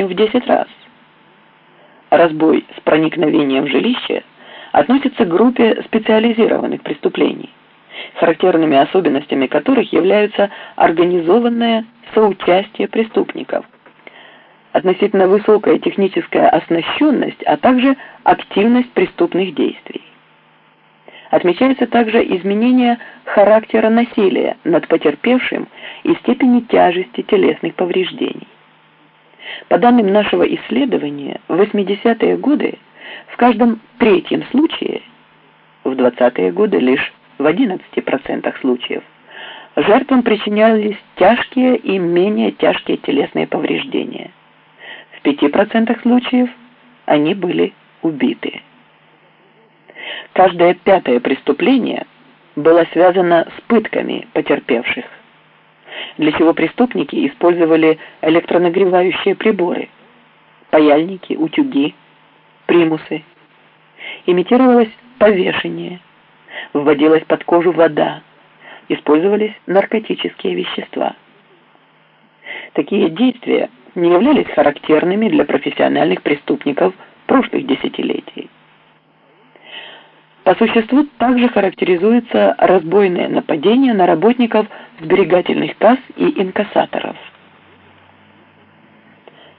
чем в 10 раз. Разбой с проникновением в жилище относится к группе специализированных преступлений, характерными особенностями которых являются организованное соучастие преступников, относительно высокая техническая оснащенность, а также активность преступных действий. Отмечается также изменение характера насилия над потерпевшим и степени тяжести телесных повреждений. По данным нашего исследования, в 80-е годы в каждом третьем случае, в 20-е годы лишь в 11% случаев, жертвам причинялись тяжкие и менее тяжкие телесные повреждения. В 5% случаев они были убиты. Каждое пятое преступление было связано с пытками потерпевших, для чего преступники использовали электронагревающие приборы, паяльники, утюги, примусы. Имитировалось повешение, вводилась под кожу вода, использовались наркотические вещества. Такие действия не являлись характерными для профессиональных преступников прошлых десятилетий. По существу также характеризуется разбойное нападение на работников сберегательных касс и инкассаторов.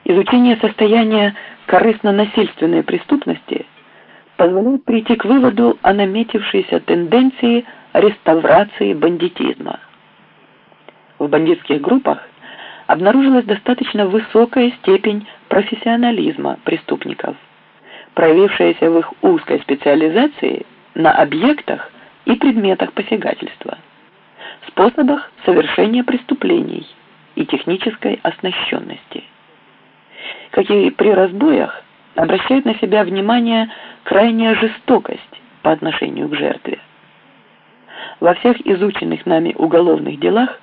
Изучение состояния корыстно-насильственной преступности позволяет прийти к выводу о наметившейся тенденции реставрации бандитизма. В бандитских группах обнаружилась достаточно высокая степень профессионализма преступников, проявившаяся в их узкой специализации на объектах и предметах посягательства, способах совершения преступлений и технической оснащенности. Как и при разбоях, обращает на себя внимание крайняя жестокость по отношению к жертве. Во всех изученных нами уголовных делах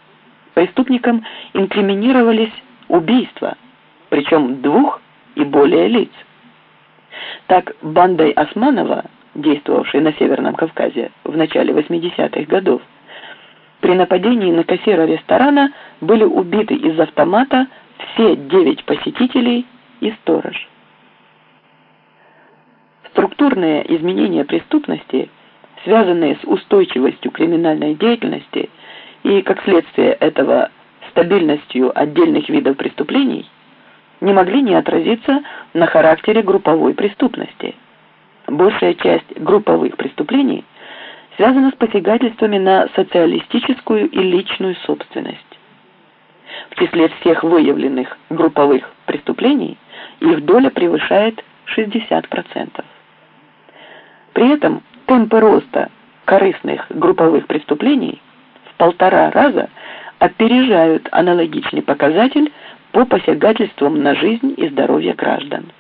преступникам инкриминировались убийства, причем двух и более лиц. Так, бандой Османова – действовавшей на Северном Кавказе в начале 80-х годов, при нападении на кассира ресторана были убиты из автомата все девять посетителей и сторож. Структурные изменения преступности, связанные с устойчивостью криминальной деятельности и, как следствие этого, стабильностью отдельных видов преступлений, не могли не отразиться на характере групповой преступности – большая часть групповых преступлений связана с посягательствами на социалистическую и личную собственность. В числе всех выявленных групповых преступлений их доля превышает 60%. При этом темпы роста корыстных групповых преступлений в полтора раза опережают аналогичный показатель по посягательствам на жизнь и здоровье граждан.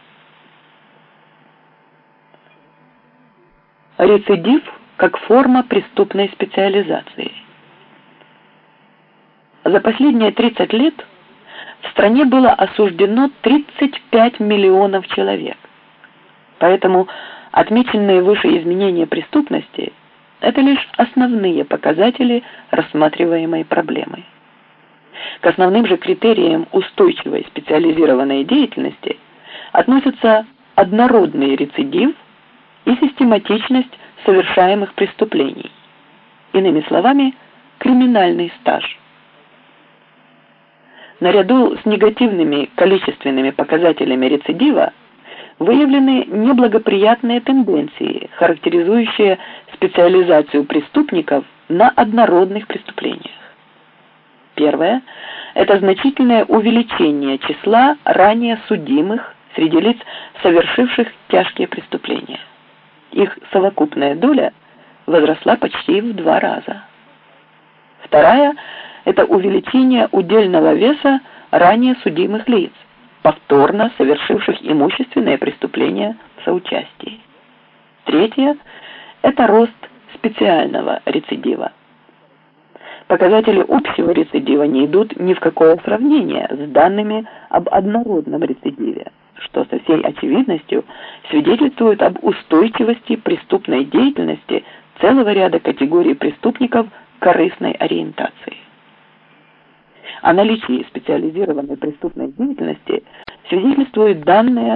Рецидив как форма преступной специализации. За последние 30 лет в стране было осуждено 35 миллионов человек. Поэтому отмеченные выше изменения преступности – это лишь основные показатели рассматриваемой проблемы. К основным же критериям устойчивой специализированной деятельности относятся однородный рецидив – и систематичность совершаемых преступлений. Иными словами, криминальный стаж. Наряду с негативными количественными показателями рецидива выявлены неблагоприятные тенденции, характеризующие специализацию преступников на однородных преступлениях. Первое – это значительное увеличение числа ранее судимых среди лиц, совершивших тяжкие преступления их совокупная доля возросла почти в два раза. Вторая – это увеличение удельного веса ранее судимых лиц, повторно совершивших имущественные преступления в соучастии. Третье – это рост специального рецидива. Показатели общего рецидива не идут ни в какое сравнение с данными об однородном рецидиве что со всей очевидностью свидетельствует об устойчивости преступной деятельности целого ряда категорий преступников корыстной ориентации. О наличии специализированной преступной деятельности свидетельствуют данные